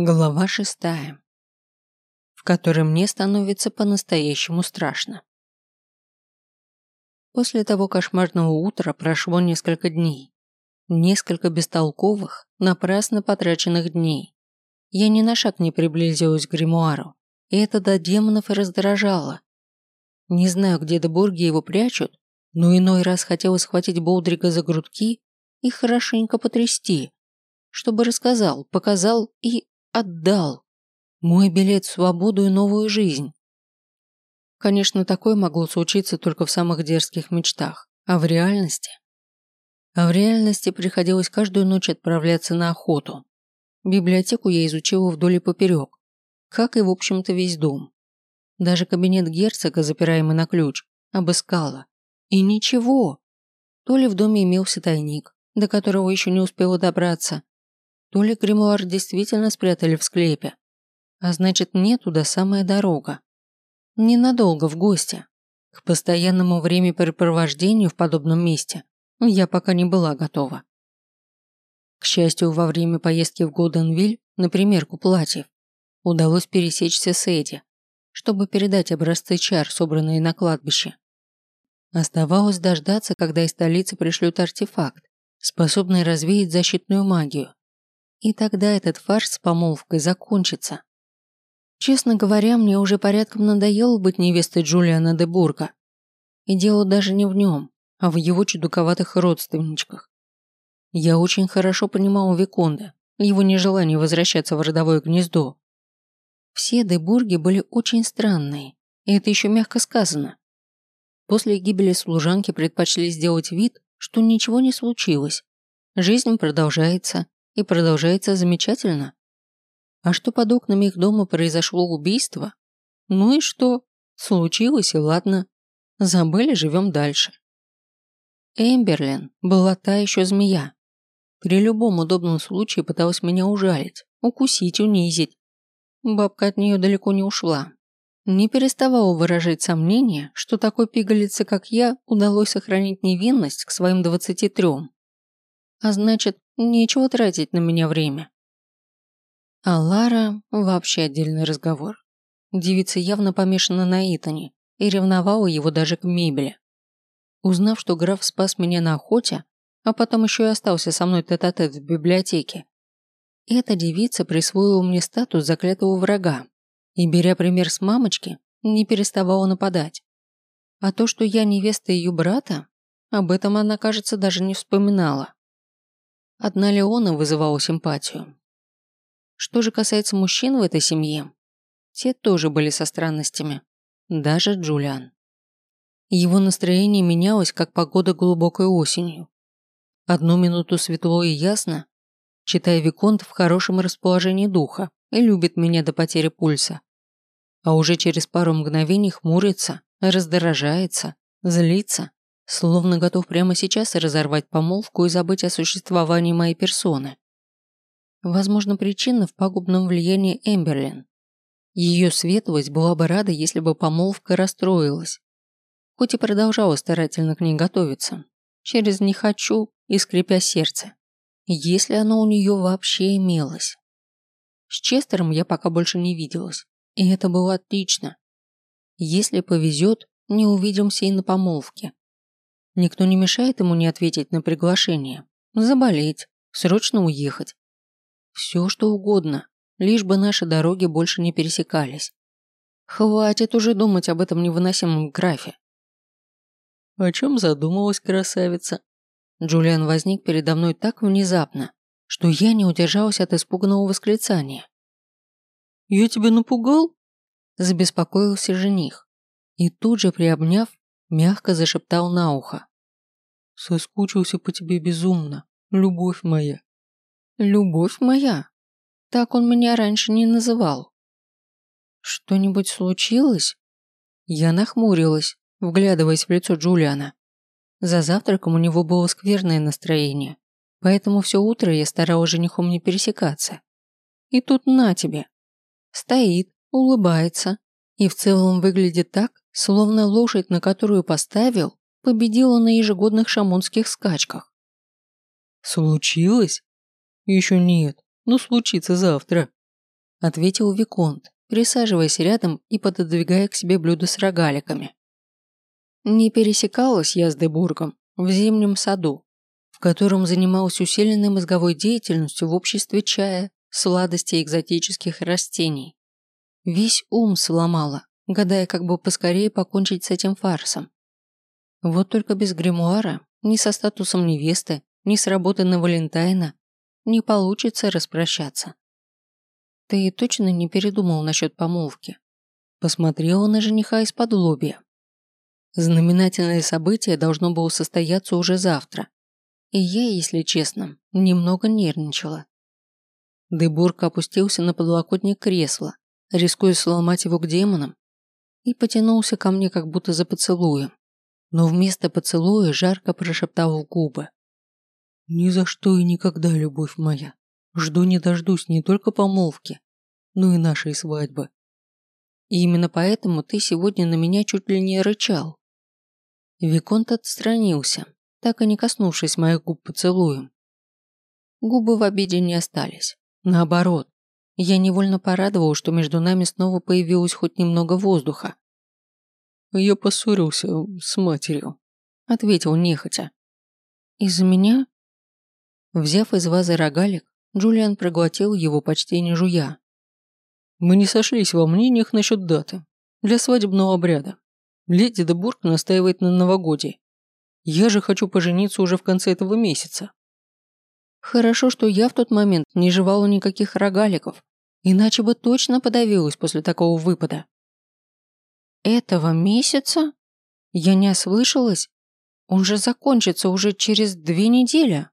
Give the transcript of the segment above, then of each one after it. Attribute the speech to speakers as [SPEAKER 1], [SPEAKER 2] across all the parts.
[SPEAKER 1] Глава шестая, в которой мне становится по-настоящему страшно. После того кошмарного утра прошло несколько дней. Несколько бестолковых, напрасно потраченных дней. Я ни на шаг не приблизилась к гримуару, и это до демонов и раздражало. Не знаю, где Дебурги его прячут, но иной раз хотелось схватить Болдрига за грудки и хорошенько потрясти, чтобы рассказал, показал и Отдал. Мой билет в свободу и новую жизнь. Конечно, такое могло случиться только в самых дерзких мечтах. А в реальности? А в реальности приходилось каждую ночь отправляться на охоту. Библиотеку я изучила вдоль и поперек, как и, в общем-то, весь дом. Даже кабинет герцога, запираемый на ключ, обыскала. И ничего. То ли в доме имелся тайник, до которого еще не успела добраться, то ли гримуар действительно спрятали в склепе, а значит мне туда самая дорога. Ненадолго в гости. К постоянному времяпрепровождению в подобном месте я пока не была готова. К счастью, во время поездки в Голденвиль на примерку платьев удалось пересечься с Эдди, чтобы передать образцы чар, собранные на кладбище. Оставалось дождаться, когда из столицы пришлют артефакт, способный развеять защитную магию. И тогда этот фарс с помолвкой закончится. Честно говоря, мне уже порядком надоело быть невестой Джулиана де Бурга. И дело даже не в нем, а в его чудаковатых родственничках. Я очень хорошо понимал Виконда, его нежелание возвращаться в родовое гнездо. Все де Бурги были очень странные, и это еще мягко сказано. После гибели служанки предпочли сделать вид, что ничего не случилось. Жизнь продолжается, и продолжается замечательно. А что под окнами их дома произошло убийство? Ну и что? Случилось и ладно. Забыли, живем дальше. Эмберлин была та еще змея. При любом удобном случае пыталась меня ужалить, укусить, унизить. Бабка от нее далеко не ушла. Не переставала выражать сомнение, что такой пигалице, как я, удалось сохранить невинность к своим двадцати трем. А значит, Нечего тратить на меня время. А Лара – вообще отдельный разговор. Девица явно помешана на Итане и ревновала его даже к мебели. Узнав, что граф спас меня на охоте, а потом еще и остался со мной тет-а-тет -тет в библиотеке, эта девица присвоила мне статус заклятого врага и, беря пример с мамочки, не переставала нападать. А то, что я невеста ее брата, об этом она, кажется, даже не вспоминала. Одна Леона вызывала симпатию. Что же касается мужчин в этой семье, те тоже были со странностями. Даже Джулиан. Его настроение менялось, как погода глубокой осенью. Одну минуту светло и ясно, читая Виконт в хорошем расположении духа и любит меня до потери пульса. А уже через пару мгновений хмурится, раздражается, злится словно готов прямо сейчас разорвать помолвку и забыть о существовании моей персоны. Возможно, причина в пагубном влиянии Эмберлин. Ее светлость была бы рада, если бы помолвка расстроилась. Хоть и продолжала старательно к ней готовиться. Через «не хочу» и скрипя сердце. Если оно у нее вообще имелось. С Честером я пока больше не виделась. И это было отлично. Если повезет, не увидимся и на помолвке. Никто не мешает ему не ответить на приглашение. Заболеть, срочно уехать. Все что угодно, лишь бы наши дороги больше не пересекались. Хватит уже думать об этом невыносимом графе. О чем задумалась красавица? Джулиан возник передо мной так внезапно, что я не удержалась от испуганного восклицания. «Я тебя напугал?» Забеспокоился жених и тут же, приобняв, мягко зашептал на ухо. Соскучился по тебе безумно, любовь моя. Любовь моя? Так он меня раньше не называл. Что-нибудь случилось? Я нахмурилась, вглядываясь в лицо Джулиана. За завтраком у него было скверное настроение, поэтому все утро я старалась женихом не пересекаться. И тут на тебе. Стоит, улыбается и в целом выглядит так, словно лошадь, на которую поставил, победила на ежегодных шамонских скачках. Случилось? Еще нет, но случится завтра. – ответил Виконт, присаживаясь рядом и пододвигая к себе блюдо с рогаликами. Не пересекалась я с Дебургом в зимнем саду, в котором занималась усиленной мозговой деятельностью в обществе чая, сладостей экзотических растений. Весь ум сломала, гадая, как бы поскорее покончить с этим фарсом. Вот только без гримуара, ни со статусом невесты, ни с работы на Валентайна не получится распрощаться. Ты точно не передумал насчет помолвки? Посмотрела на жениха из-под лобья. Знаменательное событие должно было состояться уже завтра. И я, если честно, немного нервничала. Дебург опустился на подлокотник кресла, рискуя сломать его к демонам, и потянулся ко мне как будто за поцелуем. Но вместо поцелуя жарко прошептал в губы. «Ни за что и никогда, любовь моя. Жду не дождусь не только помолвки, но и нашей свадьбы. И именно поэтому ты сегодня на меня чуть ли не рычал. Виконт отстранился, так и не коснувшись моих губ поцелуем. Губы в обиде не остались. Наоборот, я невольно порадовал, что между нами снова появилось хоть немного воздуха. «Я поссорился с матерью», — ответил нехотя. «Из-за меня?» Взяв из вазы рогалик, Джулиан проглотил его почти не жуя. «Мы не сошлись во мнениях насчет даты для свадебного обряда. Леди Дебург настаивает на новогодии. Я же хочу пожениться уже в конце этого месяца». Хорошо, что я в тот момент не жевала никаких рогаликов, иначе бы точно подавилась после такого выпада. Этого месяца? Я не ослышалась? Он же закончится уже через две недели.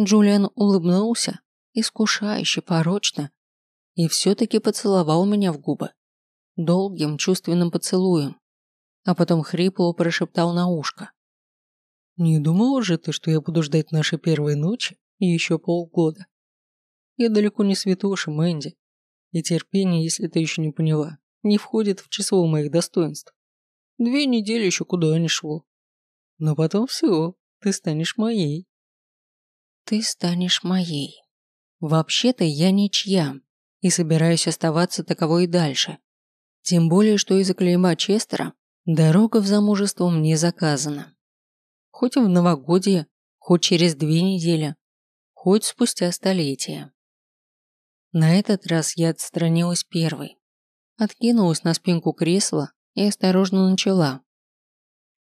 [SPEAKER 1] Джулиан улыбнулся, искушающе, порочно, и все-таки поцеловал меня в губы. Долгим чувственным поцелуем, а потом хрипло прошептал на ушко. «Не думала же ты, что я буду ждать нашей первой ночи еще полгода? Я далеко не святоша, Мэнди, и терпение, если ты еще не поняла, не входит в число моих достоинств. Две недели еще куда ни шло. Но потом все, ты станешь моей. Ты станешь моей. Вообще-то я ничья, и собираюсь оставаться таковой и дальше. Тем более, что из-за клейма Честера дорога в замужество мне заказана. Хоть в новогодие, хоть через две недели, хоть спустя столетия. На этот раз я отстранилась первой, откинулась на спинку кресла и осторожно начала.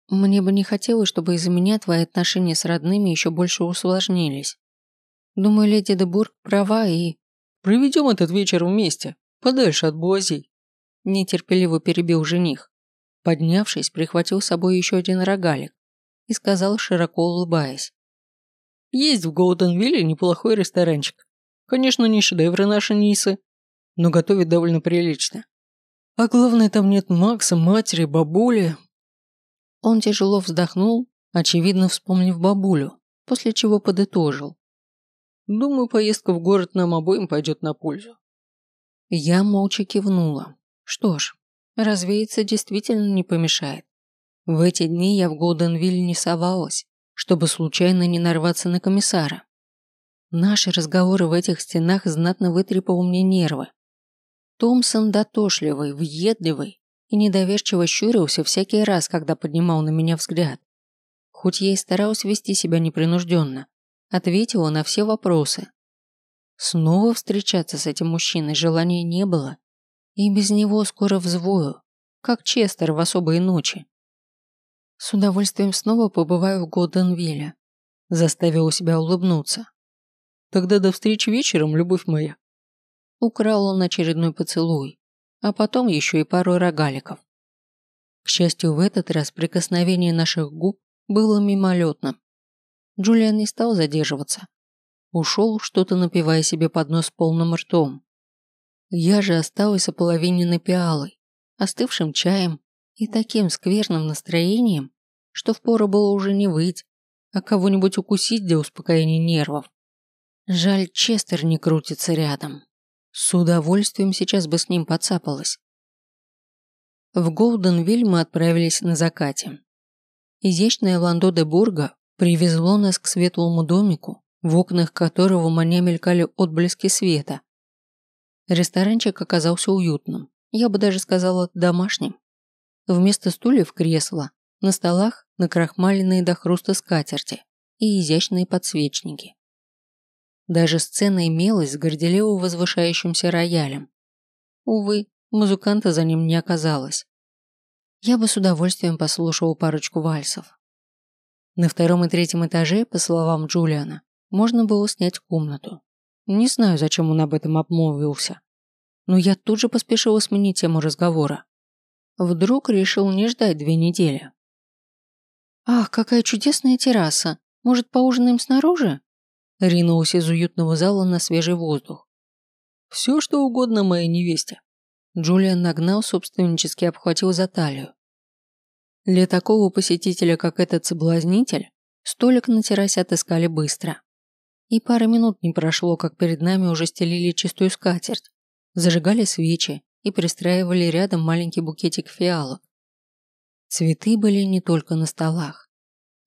[SPEAKER 1] Мне бы не хотелось, чтобы из-за меня твои отношения с родными еще больше усложнились. Думаю, леди Дебург права и... Проведем этот вечер вместе, подальше от буазей. Нетерпеливо перебил жених. Поднявшись, прихватил с собой еще один рогалик и сказал, широко улыбаясь. Есть в Голденвилле неплохой ресторанчик. Конечно, не шедевры наши Нисы, но готовит довольно прилично. А главное, там нет Макса, матери, бабули. Он тяжело вздохнул, очевидно вспомнив бабулю, после чего подытожил. Думаю, поездка в город нам обоим пойдет на пользу. Я молча кивнула. Что ж, развеяться действительно не помешает. В эти дни я в Голденвиль не совалась, чтобы случайно не нарваться на комиссара. Наши разговоры в этих стенах знатно вытрепал мне нервы. Томпсон дотошливый, въедливый и недоверчиво щурился всякий раз, когда поднимал на меня взгляд. Хоть я и старалась вести себя непринужденно, ответила на все вопросы. Снова встречаться с этим мужчиной желания не было, и без него скоро взвою, как Честер в особые ночи. С удовольствием снова побываю в Голденвилле, заставила себя улыбнуться. Тогда до встречи вечером, любовь моя. Украл он очередной поцелуй, а потом еще и пару рогаликов. К счастью, в этот раз прикосновение наших губ было мимолетным. Джулиан не стал задерживаться. Ушел, что-то напивая себе под нос полным ртом. Я же осталась ополовиненной пиалой, остывшим чаем и таким скверным настроением, что впору было уже не выть, а кого-нибудь укусить для успокоения нервов. Жаль, Честер не крутится рядом. С удовольствием сейчас бы с ним подцапалась. В Голденвиль мы отправились на закате. Изящное ландо де Бурга привезло нас к светлому домику, в окнах которого маня мелькали отблески света. Ресторанчик оказался уютным, я бы даже сказала домашним. Вместо стульев кресла, на столах накрахмаленные до хруста скатерти и изящные подсвечники. Даже сцена имелась с горделиво возвышающимся роялем. Увы, музыканта за ним не оказалось. Я бы с удовольствием послушал парочку вальсов. На втором и третьем этаже, по словам Джулиана, можно было снять комнату. Не знаю, зачем он об этом обмолвился. Но я тут же поспешила сменить тему разговора. Вдруг решил не ждать две недели. «Ах, какая чудесная терраса! Может, поужинаем снаружи?» Ринулась из уютного зала на свежий воздух. «Все, что угодно моей невесте». Джулиан нагнал, собственнически обхватил за талию. Для такого посетителя, как этот соблазнитель, столик на террасе отыскали быстро. И пары минут не прошло, как перед нами уже стелили чистую скатерть, зажигали свечи и пристраивали рядом маленький букетик фиалок. Цветы были не только на столах.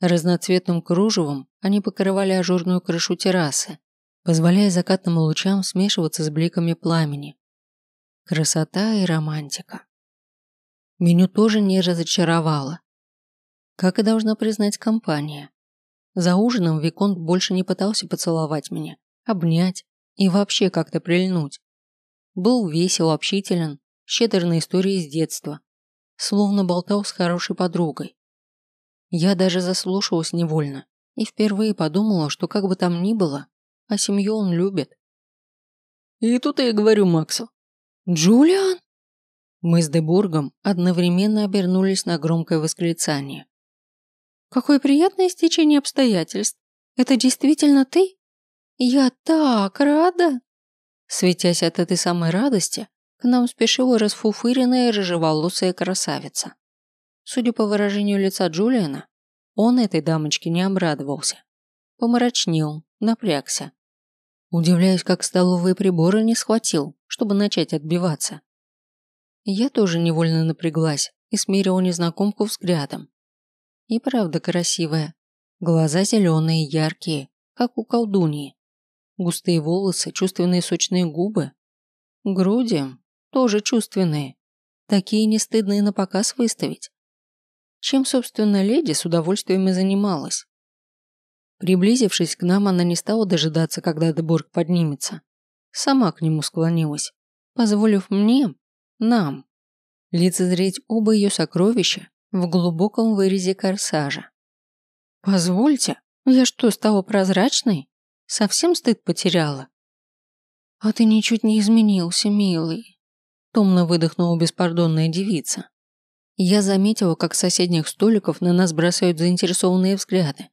[SPEAKER 1] Разноцветным кружевом они покрывали ажурную крышу террасы, позволяя закатным лучам смешиваться с бликами пламени. Красота и романтика. Меню тоже не разочаровало. Как и должна признать компания. За ужином Виконт больше не пытался поцеловать меня, обнять и вообще как-то прильнуть. Был весел, общителен, щедр на истории с детства, словно болтал с хорошей подругой. Я даже заслушалась невольно и впервые подумала, что как бы там ни было, а семью он любит. И тут я говорю Максу. «Джулиан?» Мы с Дебургом одновременно обернулись на громкое восклицание. «Какое приятное стечение обстоятельств! Это действительно ты? Я так рада!» Светясь от этой самой радости, к нам спешила расфуфыренная рыжеволосая красавица. Судя по выражению лица Джулиана, он этой дамочке не обрадовался. Помрачнел, напрягся. Удивляюсь, как столовые приборы не схватил, чтобы начать отбиваться. Я тоже невольно напряглась и смирила незнакомку взглядом. И правда красивая. Глаза зеленые, яркие, как у колдуньи. Густые волосы, чувственные сочные губы. Груди тоже чувственные. Такие не стыдные на показ выставить. Чем, собственно, леди с удовольствием и занималась. Приблизившись к нам, она не стала дожидаться, когда Дебург поднимется. Сама к нему склонилась, позволив мне нам. Лицезреть оба ее сокровища в глубоком вырезе корсажа. «Позвольте, я что, стала прозрачной? Совсем стыд потеряла?» «А ты ничуть не изменился, милый», – томно выдохнула беспардонная девица. Я заметила, как с соседних столиков на нас бросают заинтересованные взгляды.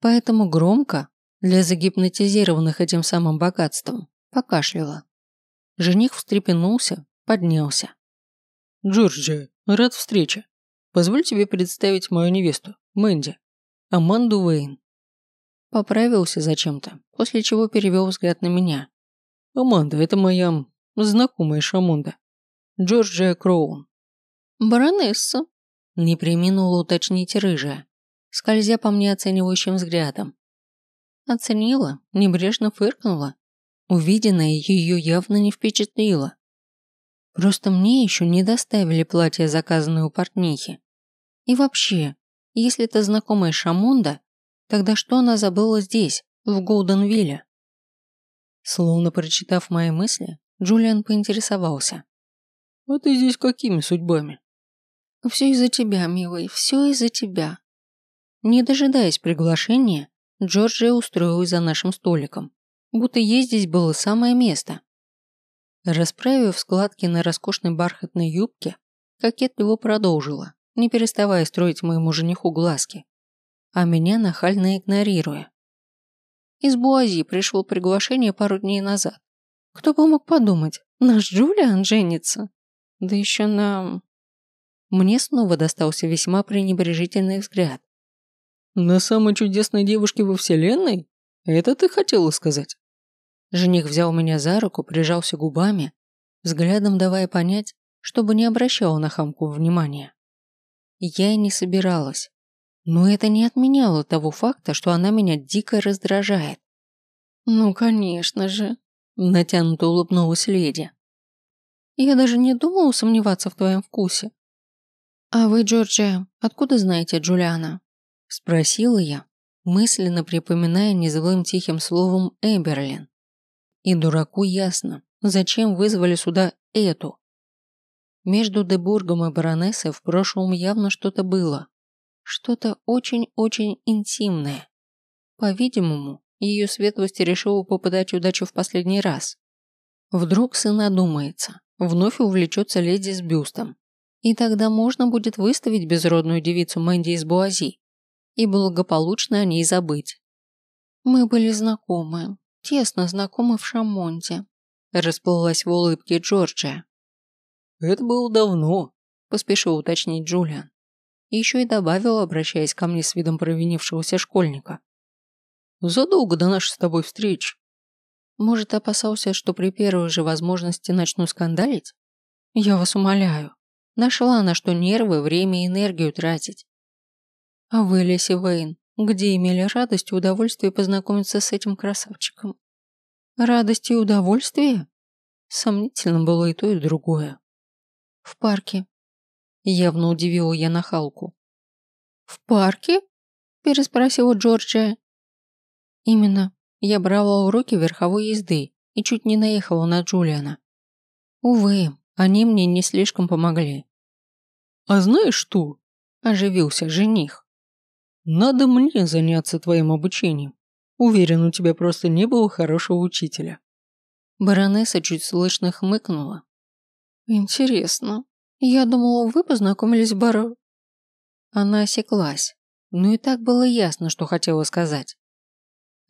[SPEAKER 1] Поэтому громко, для загипнотизированных этим самым богатством, покашляла. Жених встрепенулся, поднялся. «Джорджия, рад встрече. Позволь тебе представить мою невесту, Мэнди, Аманду Уэйн». Поправился зачем-то, после чего перевел взгляд на меня. «Аманда, это моя знакомая Шамонда. Джорджия Кроун». «Баронесса», – не приминула уточнить рыжая, скользя по мне оценивающим взглядом. Оценила, небрежно фыркнула. Увиденное ее явно не впечатлило. Просто мне еще не доставили платье, заказанное у портнихи. И вообще, если это знакомая Шамонда, тогда что она забыла здесь, в Голденвилле? Словно прочитав мои мысли, Джулиан поинтересовался. «А ты здесь какими судьбами?» «Все из-за тебя, милый, все из-за тебя». Не дожидаясь приглашения, Джорджия устроилась за нашим столиком, будто ей здесь было самое место. Расправив складки на роскошной бархатной юбке, кокетливо продолжила, не переставая строить моему жениху глазки, а меня нахально игнорируя. Из Буази пришло приглашение пару дней назад. Кто бы мог подумать, наш Джулиан женится. Да еще на... Мне снова достался весьма пренебрежительный взгляд. «На самой чудесной девушке во вселенной? Это ты хотела сказать?» Жених взял меня за руку, прижался губами, взглядом давая понять, чтобы не обращала на хамку внимания. Я и не собиралась. Но это не отменяло того факта, что она меня дико раздражает. Ну, конечно же. Натянуто улыбнулась леди. Я даже не думала сомневаться в твоем вкусе. А вы, Джорджия, откуда знаете Джулиана? Спросила я, мысленно припоминая незлым тихим словом Эберлин. И дураку ясно, зачем вызвали сюда эту. Между Дебургом и баронессой в прошлом явно что-то было. Что-то очень-очень интимное. По-видимому, ее светлость решила попытать удачу в последний раз. Вдруг сын одумается, вновь увлечется леди с бюстом. И тогда можно будет выставить безродную девицу Мэнди из Буази и благополучно о ней забыть. Мы были знакомы, тесно знакомы в Шамонте. Расплылась в улыбке Джорджия.
[SPEAKER 2] «Это было давно», – поспешил уточнить Джулиан.
[SPEAKER 1] еще и добавил, обращаясь ко мне с видом провинившегося школьника.
[SPEAKER 2] «Задолго до нашей с тобой встречи».
[SPEAKER 1] Может, опасался, что при первой же возможности начну скандалить? Я вас умоляю. Нашла на что нервы, время и энергию тратить. А вы, Леси Вейн, где имели радость и удовольствие познакомиться с этим красавчиком? Радость и удовольствие? Сомнительно было и то, и другое. В парке. Явно удивила я нахалку. В парке? Переспросила Джорджия. Именно. Я брала уроки верховой езды и чуть не наехала на Джулиана. Увы, они мне не слишком помогли.
[SPEAKER 2] «А знаешь что?»
[SPEAKER 1] – оживился жених.
[SPEAKER 2] «Надо мне заняться твоим обучением. Уверен, у тебя просто не было хорошего учителя».
[SPEAKER 1] Баронесса чуть слышно хмыкнула, «Интересно. Я думала, вы познакомились в бару...» Она осеклась, но и так было ясно, что хотела сказать.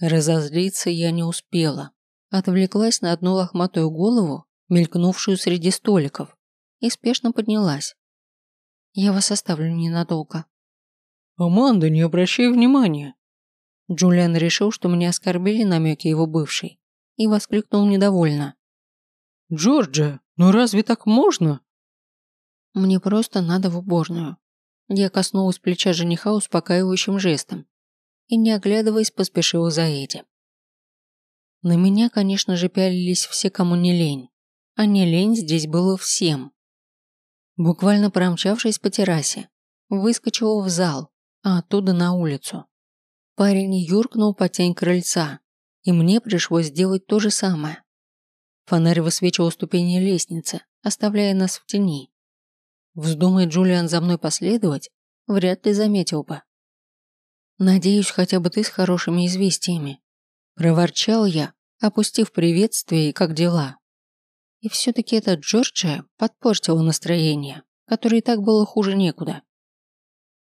[SPEAKER 1] Разозлиться я не успела. Отвлеклась на одну лохматую голову, мелькнувшую среди столиков, и спешно поднялась. «Я вас оставлю ненадолго».
[SPEAKER 2] «Аманда, не обращай внимания».
[SPEAKER 1] Джулиан решил, что меня оскорбили намеки его бывшей, и воскликнул недовольно.
[SPEAKER 2] «Джорджия, ну разве так можно?»
[SPEAKER 1] «Мне просто надо в уборную». Я коснулась плеча жениха успокаивающим жестом и, не оглядываясь, поспешила за Эдди. На меня, конечно же, пялились все, кому не лень. А не лень здесь было всем. Буквально промчавшись по террасе, выскочила в зал, а оттуда на улицу. Парень юркнул по тень крыльца, и мне пришлось сделать то же самое. Фонарь высвечивал ступени лестницы, оставляя нас в тени. Вздумай Джулиан за мной последовать, вряд ли заметил бы. «Надеюсь, хотя бы ты с хорошими известиями», – проворчал я, опустив приветствие и как дела. И все-таки эта Джорджия подпортила настроение, которое и так было хуже некуда.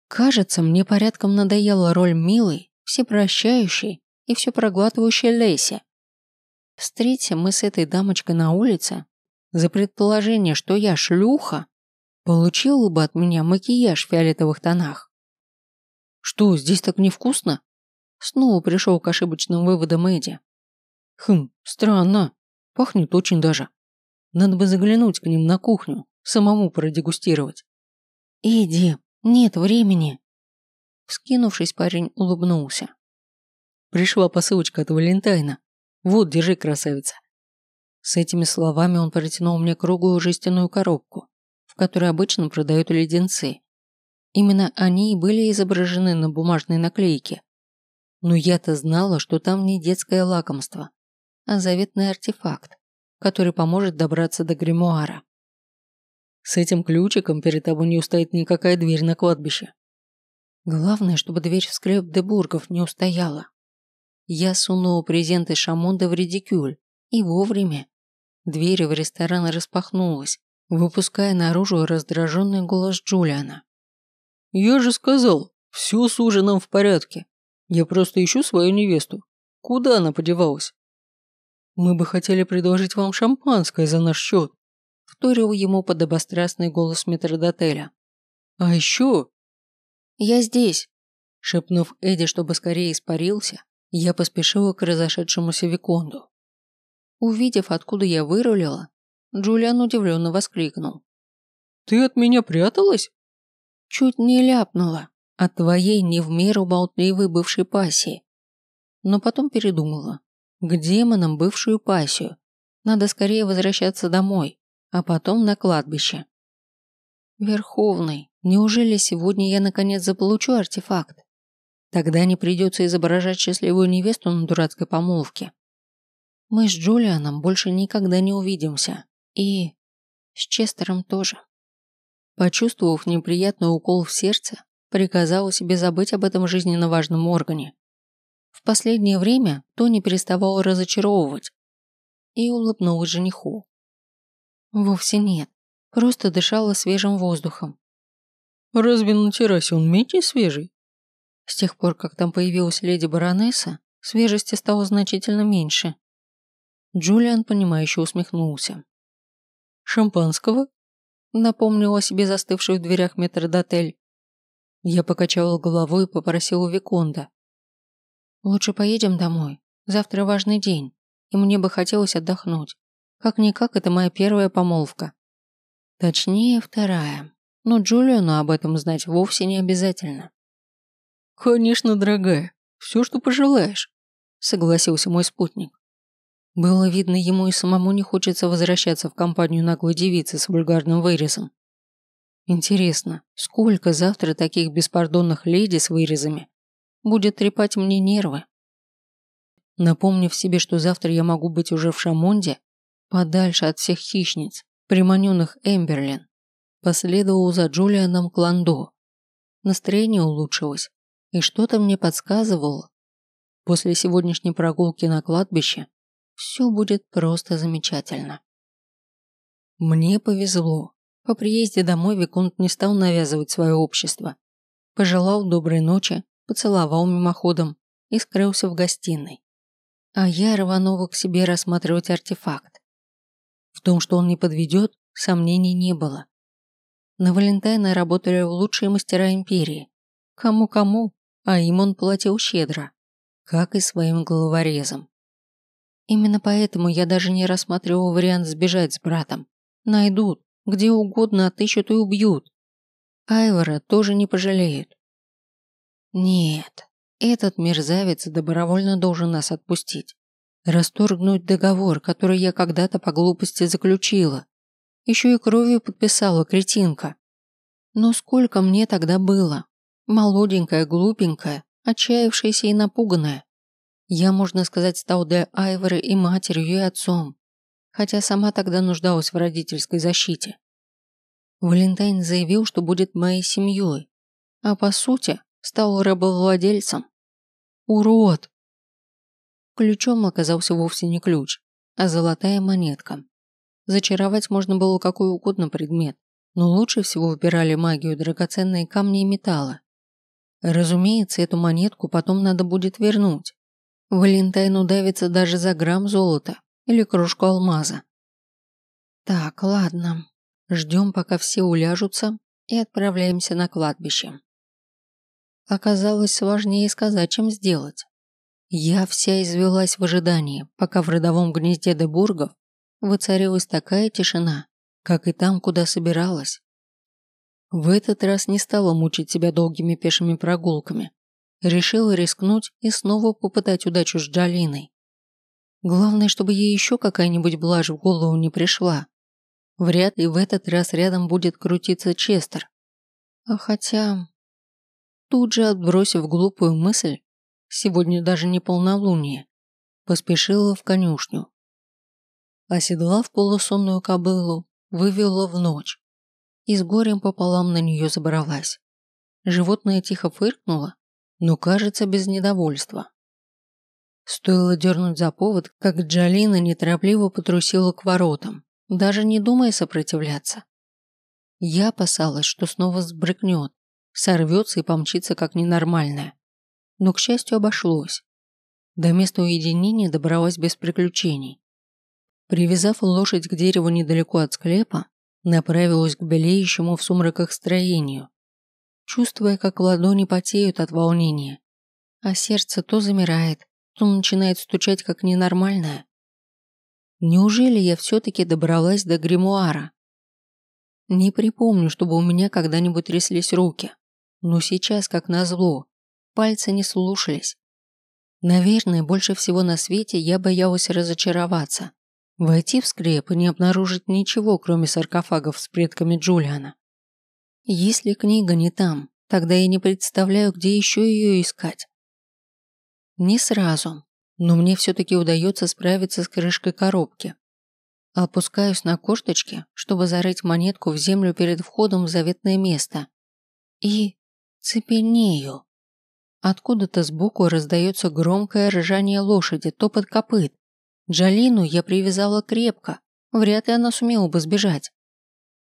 [SPEAKER 1] Кажется, мне порядком надоела роль милой, всепрощающей и все проглатывающей Лейси. Встретимся мы с этой дамочкой на улице, за предположение, что я шлюха, получила бы от меня макияж в фиолетовых тонах. Что, здесь так невкусно? Снова пришел к ошибочным выводам Эдди. Хм, странно. Пахнет очень даже. Надо бы заглянуть к ним на кухню, самому продегустировать. Эдди, нет времени. Вскинувшись, парень улыбнулся. Пришла посылочка от Валентайна. Вот, держи, красавица. С этими словами он протянул мне круглую жестяную коробку, в которой обычно продают леденцы. Именно они и были изображены на бумажной наклейке. Но я-то знала, что там не детское лакомство, а заветный артефакт, который поможет добраться до гримуара. С этим ключиком перед тобой не устоит никакая дверь на кладбище. Главное, чтобы дверь в склеп Дебургов не устояла. Я сунул презенты Шамонда в редикюль. И вовремя. Дверь в ресторан распахнулась, выпуская наружу раздраженный голос Джулиана.
[SPEAKER 2] «Я же сказал, все с ужином в порядке. Я просто ищу свою невесту. Куда она подевалась?» «Мы бы хотели предложить вам шампанское за наш счет», вторил ему подобострастный голос метрдотеля. «А еще...»
[SPEAKER 1] «Я здесь», шепнув Эдди, чтобы скорее испарился, я поспешила к разошедшемуся Виконду. Увидев, откуда я вырулила, Джулиан удивленно воскликнул.
[SPEAKER 2] «Ты от меня пряталась?»
[SPEAKER 1] «Чуть не ляпнула от твоей не в меру болтливой бывшей пассии. Но потом передумала. К демонам бывшую пассию Надо скорее возвращаться домой, а потом на кладбище. Верховный, неужели сегодня я наконец заполучу артефакт? Тогда не придется изображать счастливую невесту на дурацкой помолвке. Мы с Джулианом больше никогда не увидимся. И с Честером тоже. Почувствовав неприятный укол в сердце, приказала себе забыть об этом жизненно важном органе. В последнее время Тони переставала разочаровывать и улыбнулась жениху. Вовсе нет, просто дышала свежим воздухом.
[SPEAKER 2] «Разве на террасе он менее свежий?»
[SPEAKER 1] С тех пор, как там появилась леди-баронесса, свежести стало значительно меньше. Джулиан, понимающе усмехнулся.
[SPEAKER 2] «Шампанского?»
[SPEAKER 1] Напомнил о себе застывший в дверях метрдотель. Я покачала головой и попросила Виконда. «Лучше поедем домой. Завтра важный день, и мне бы хотелось отдохнуть. Как-никак, это моя первая помолвка. Точнее, вторая. Но Джулиану об этом знать вовсе не обязательно».
[SPEAKER 2] «Конечно, дорогая. Все, что пожелаешь», — согласился мой спутник.
[SPEAKER 1] Было видно, ему и самому не хочется возвращаться в компанию наглой девицы с вульгарным вырезом. Интересно, сколько завтра таких беспардонных леди с вырезами будет трепать мне нервы? Напомнив себе, что завтра я могу быть уже в Шамонде, подальше от всех хищниц, приманенных Эмберлин, последовал за Джулианом Кландо. Настроение улучшилось, и что-то мне подсказывало. После сегодняшней прогулки на кладбище все будет просто замечательно. Мне повезло. По приезде домой Виконт не стал навязывать свое общество. Пожелал доброй ночи, поцеловал мимоходом и скрылся в гостиной. А я рванула к себе рассматривать артефакт. В том, что он не подведет, сомнений не было. На Валентайна работали лучшие мастера империи. Кому-кому, а им он платил щедро, как и своим головорезам. Именно поэтому я даже не рассматривал вариант сбежать с братом. Найдут, где угодно отыщут и убьют. Айвора тоже не пожалеют. Нет, этот мерзавец добровольно должен нас отпустить. Расторгнуть договор, который я когда-то по глупости заключила. Еще и кровью подписала кретинка. Но сколько мне тогда было? Молоденькая, глупенькая, отчаявшаяся и напуганная. Я, можно сказать, стал для Айвора и матерью, и отцом, хотя сама тогда нуждалась в родительской защите. Валентайн заявил, что будет моей семьей, а по сути стал рабовладельцем. Урод! Ключом оказался вовсе не ключ, а золотая монетка. Зачаровать можно было какой угодно предмет, но лучше всего выбирали магию драгоценные камни и металлы. Разумеется, эту монетку потом надо будет вернуть. Валентайн удавится даже за грамм золота или кружку алмаза. Так, ладно. Ждем, пока все уляжутся, и отправляемся на кладбище. Оказалось сложнее сказать, чем сделать. Я вся извелась в ожидании, пока в родовом гнезде Дебургов воцарилась такая тишина, как и там, куда собиралась. В этот раз не стала мучить себя долгими пешими прогулками, Решила рискнуть и снова попытать удачу с Джалиной. Главное, чтобы ей еще какая-нибудь блажь в голову не пришла. Вряд ли в этот раз рядом будет крутиться Честер. А хотя... Тут же отбросив глупую мысль, сегодня даже не полнолуние, поспешила в конюшню. Оседлав полусонную кобылу, вывела в ночь и с горем пополам на нее забралась. Животное тихо фыркнуло но, кажется, без недовольства. Стоило дернуть за повод, как Джалина неторопливо потрусила к воротам, даже не думая сопротивляться. Я опасалась, что снова сбрыкнет, сорвется и помчится как ненормальная. Но, к счастью, обошлось. До места уединения добралась без приключений. Привязав лошадь к дереву недалеко от склепа, направилась к белеющему в сумраках строению, чувствуя, как ладони потеют от волнения, а сердце то замирает, то начинает стучать как ненормальное. Неужели я все-таки добралась до гримуара? Не припомню, чтобы у меня когда-нибудь тряслись руки, но сейчас, как назло, пальцы не слушались. Наверное, больше всего на свете я боялась разочароваться, Войти в склеп и не обнаружить ничего, кроме саркофагов с предками Джулиана. Если книга не там, тогда я не представляю, где еще ее искать. Не сразу, но мне все-таки удается справиться с крышкой коробки. Опускаюсь на корточки, чтобы зарыть монетку в землю перед входом в заветное место. И цепенею. Откуда-то сбоку раздается громкое ржание лошади, топот копыт. Джалину я привязала крепко, вряд ли она сумела бы сбежать.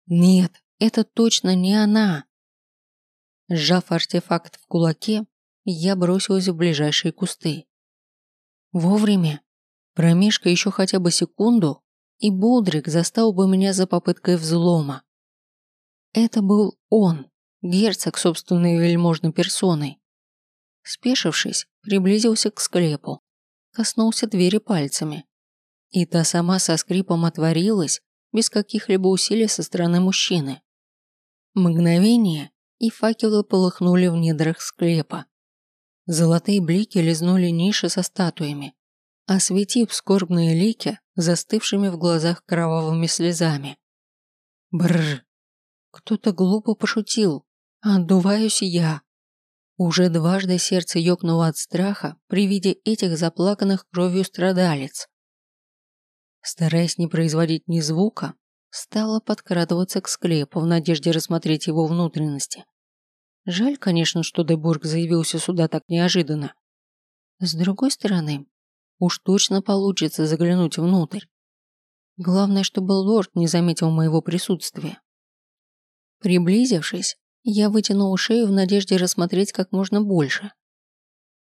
[SPEAKER 1] Нет, это точно не она. Сжав артефакт в кулаке, я бросилась в ближайшие кусты. Вовремя. Промежка еще хотя бы секунду, и Болдрик застал бы меня за попыткой взлома. Это был он, герцог собственной вельможной персоной. Спешившись, приблизился к склепу, коснулся двери пальцами. И та сама со скрипом отворилась, без каких-либо усилий со стороны мужчины. Мгновение, и факелы полыхнули в недрах склепа. Золотые блики лизнули ниши со статуями, осветив скорбные лики застывшими в глазах кровавыми слезами. Бррр. Кто-то глупо пошутил. Отдуваюсь я. Уже дважды сердце ёкнуло от страха при виде этих заплаканных кровью страдалец. Стараясь не производить ни звука, стала подкрадываться к склепу в надежде рассмотреть его внутренности. Жаль, конечно, что Дебург заявился сюда так неожиданно. С другой стороны, уж точно получится заглянуть внутрь. Главное, чтобы лорд не заметил моего присутствия. Приблизившись, я вытянул шею в надежде рассмотреть как можно больше.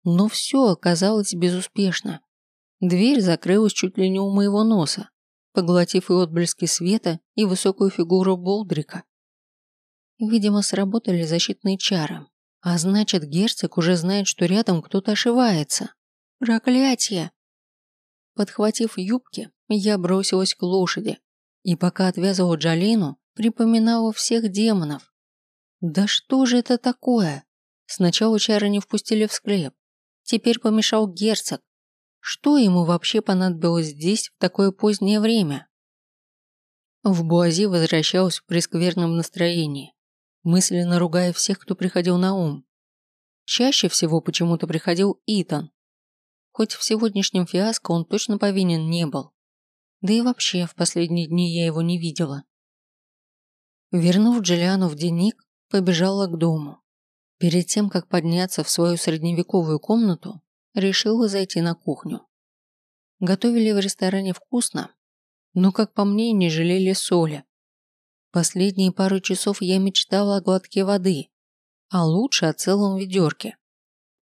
[SPEAKER 1] Но все оказалось безуспешно. Дверь закрылась чуть ли не у моего носа, поглотив и отблески света, и высокую фигуру Болдрика. Видимо, сработали защитные чары, а значит, герцог уже знает, что рядом кто-то ошивается. Проклятие! Подхватив юбки, я бросилась к лошади, и пока отвязывала Джалину, припоминала всех демонов. Да что же это такое? Сначала чары не впустили в склеп, теперь помешал герцог, что ему вообще понадобилось здесь в такое позднее время? В Буази возвращалась в прескверном настроении, мысленно ругая всех, кто приходил на ум. Чаще всего почему-то приходил Итан. Хоть в сегодняшнем фиаско он точно повинен не был. Да и вообще, в последние дни я его не видела. Вернув Джулиану в денег, побежала к дому. Перед тем, как подняться в свою средневековую комнату, решила зайти на кухню. Готовили в ресторане вкусно, но, как по мне, не жалели соли. Последние пару часов я мечтала о глотке воды, а лучше о целом ведерке.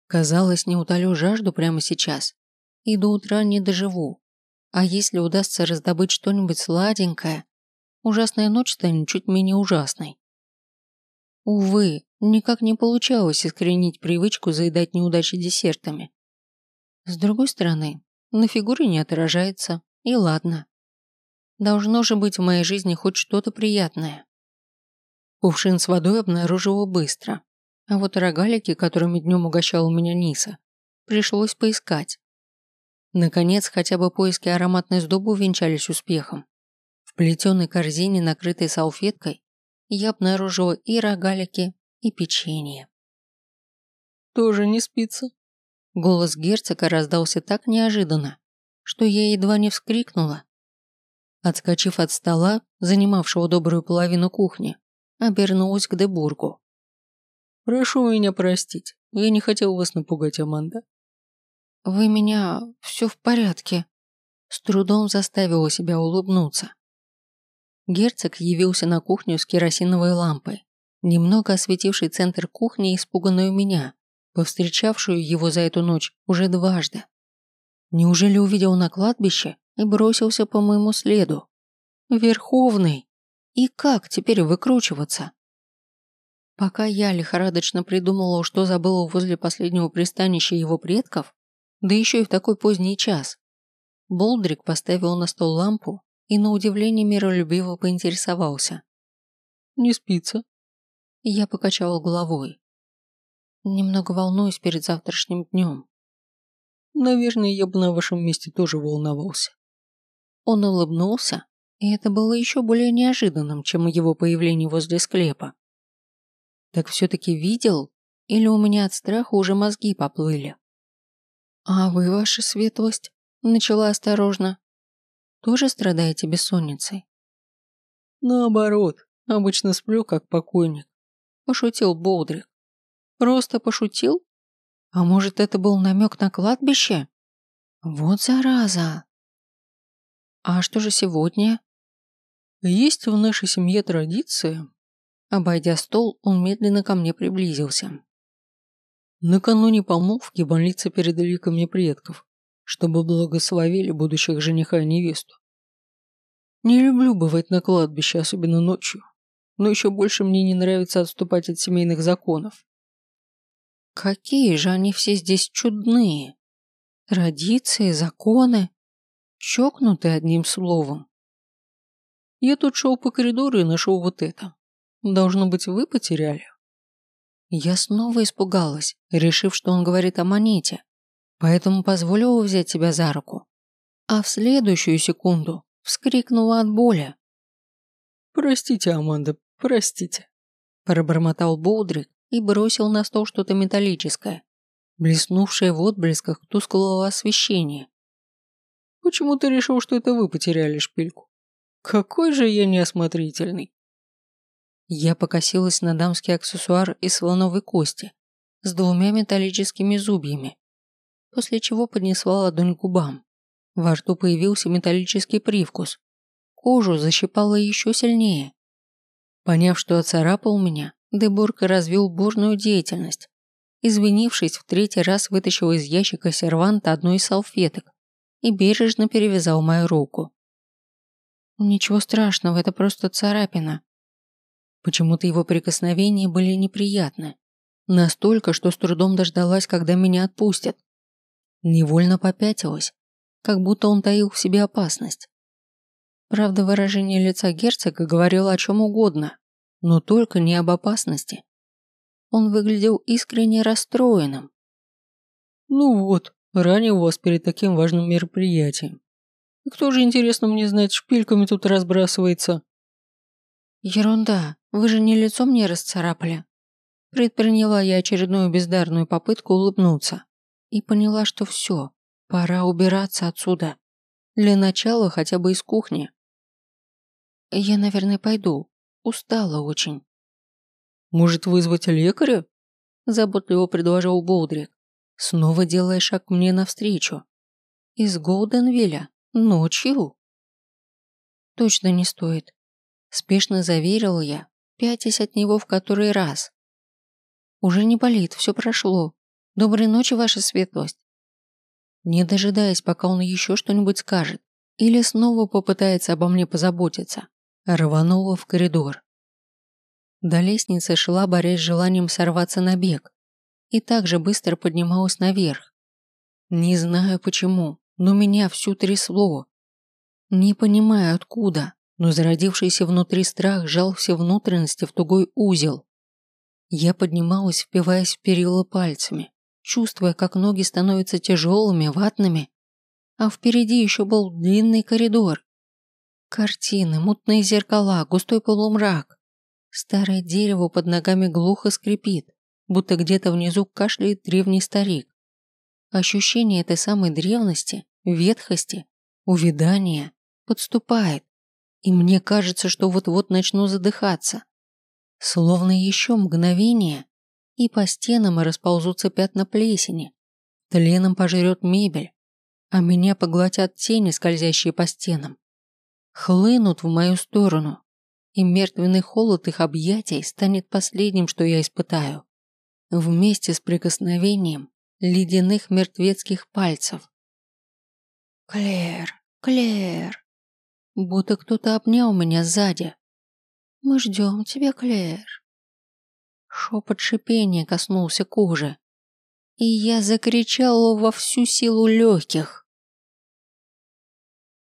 [SPEAKER 1] Казалось, не утолю жажду прямо сейчас и до утра не доживу. А если удастся раздобыть что-нибудь сладенькое, ужасная ночь станет чуть менее ужасной. Увы, никак не получалось искоренить привычку заедать неудачи десертами. С другой стороны, на фигуре не отражается, и ладно. Должно же быть в моей жизни хоть что-то приятное. Кувшин с водой обнаружила быстро, а вот рогалики, которыми днем угощал меня Ниса, пришлось поискать. Наконец, хотя бы поиски ароматной сдобы увенчались успехом. В плетеной корзине, накрытой салфеткой, я обнаружила и рогалики, и печенье.
[SPEAKER 2] «Тоже не спится?»
[SPEAKER 1] Голос герцога раздался так неожиданно, что я едва не вскрикнула. Отскочив от стола, занимавшего добрую половину кухни, обернулась к Дебургу.
[SPEAKER 2] «Прошу меня простить, я не хотел вас напугать, Аманда».
[SPEAKER 1] «Вы меня... все в порядке», с трудом заставила себя улыбнуться. Герцог явился на кухню с керосиновой лампой, немного осветивший центр кухни, испуганную меня повстречавшую его за эту ночь уже дважды. Неужели увидел на кладбище и бросился по моему следу? Верховный! И как теперь выкручиваться? Пока я лихорадочно придумала, что забыла возле последнего пристанища его предков, да еще и в такой поздний час, Болдрик поставил на стол лампу и на удивление миролюбиво поинтересовался.
[SPEAKER 2] «Не спится?»
[SPEAKER 1] Я покачала головой. Немного волнуюсь перед завтрашним днем.
[SPEAKER 2] Наверное, я бы на вашем месте тоже волновался.
[SPEAKER 1] Он улыбнулся, и это было еще более неожиданным, чем его появление возле склепа. Так все-таки видел? Или у меня от страха уже мозги поплыли? А вы, ваша светлость, начала осторожно. Тоже страдаете бессонницей?
[SPEAKER 2] Наоборот, обычно сплю как покойник.
[SPEAKER 1] Пошутил Болдрик. Просто пошутил? А может, это был намек на кладбище? Вот зараза. А что же сегодня?
[SPEAKER 2] Есть в нашей семье традиция.
[SPEAKER 1] Обойдя стол, он медленно ко мне приблизился.
[SPEAKER 2] Накануне помолвки больница передали ко мне предков, чтобы благословили будущих жениха и невесту. Не люблю бывать на кладбище, особенно ночью, но еще больше мне не нравится отступать от семейных законов.
[SPEAKER 1] Какие же они все здесь чудные. Традиции, законы. Чокнутые одним словом.
[SPEAKER 2] Я тут шел по коридору и нашел вот это. Должно быть, вы потеряли.
[SPEAKER 1] Я снова испугалась, решив, что он говорит о монете, поэтому позволила взять тебя за руку. А в следующую секунду вскрикнула от боли.
[SPEAKER 2] «Простите, Аманда, простите», – пробормотал Болдрик и бросил на стол что-то металлическое, блеснувшее в отблесках тусклого освещения. «Почему ты решил, что это вы потеряли шпильку? Какой же я неосмотрительный!»
[SPEAKER 1] Я покосилась на дамский аксессуар из слоновой кости с двумя металлическими зубьями, после чего поднесла ладонь к губам. Во рту появился металлический привкус. Кожу защипало еще сильнее. Поняв, что оцарапал меня, Дебург развел бурную деятельность. Извинившись, в третий раз вытащил из ящика серванта одну из салфеток и бережно перевязал мою руку. «Ничего страшного, это просто царапина». Почему-то его прикосновения были неприятны. Настолько, что с трудом дождалась, когда меня отпустят. Невольно попятилась, как будто он таил в себе опасность. Правда, выражение лица герцога говорило о чем угодно, но только не об опасности. Он выглядел искренне расстроенным.
[SPEAKER 2] «Ну вот, ранил вас перед таким важным мероприятием. кто же, интересно мне знать, шпильками тут разбрасывается?»
[SPEAKER 1] «Ерунда, вы же не лицо мне расцарапали». Предприняла я очередную бездарную попытку улыбнуться и поняла, что все, Пора убираться отсюда. Для начала хотя бы из кухни. Я, наверное, пойду. Устала очень.
[SPEAKER 2] Может, вызвать лекаря?
[SPEAKER 1] Заботливо предложил Болдрик, снова делая шаг мне навстречу. Из Голденвилля? Ночью? Точно не стоит. Спешно заверила я, пятясь от него в который раз. Уже не болит, все прошло. Доброй ночи, ваша светлость не дожидаясь, пока он еще что-нибудь скажет или снова попытается обо мне позаботиться, рванула в коридор. До лестницы шла, борясь с желанием сорваться на бег, и также быстро поднималась наверх. Не знаю почему, но меня всю трясло. Не понимаю откуда, но зародившийся внутри страх сжал все внутренности в тугой узел. Я поднималась, впиваясь в перила пальцами, чувствуя, как ноги становятся тяжелыми, ватными, а впереди еще был длинный коридор. Картины, мутные зеркала, густой полумрак. Старое дерево под ногами глухо скрипит, будто где-то внизу кашляет древний старик. Ощущение этой самой древности, ветхости, увядания подступает, и мне кажется, что вот-вот начну задыхаться. Словно еще мгновение, и по стенам расползутся пятна плесени. Тленом пожрет мебель, а меня поглотят тени, скользящие по стенам. Хлынут в мою сторону, и мертвенный холод их объятий станет последним, что я испытаю. Вместе с прикосновением ледяных мертвецких пальцев. «Клэр, Клэр!» Будто кто-то обнял меня сзади. «Мы ждем тебя, Клэр!» Шепот шипения коснулся кожи. И я закричала во всю силу легких.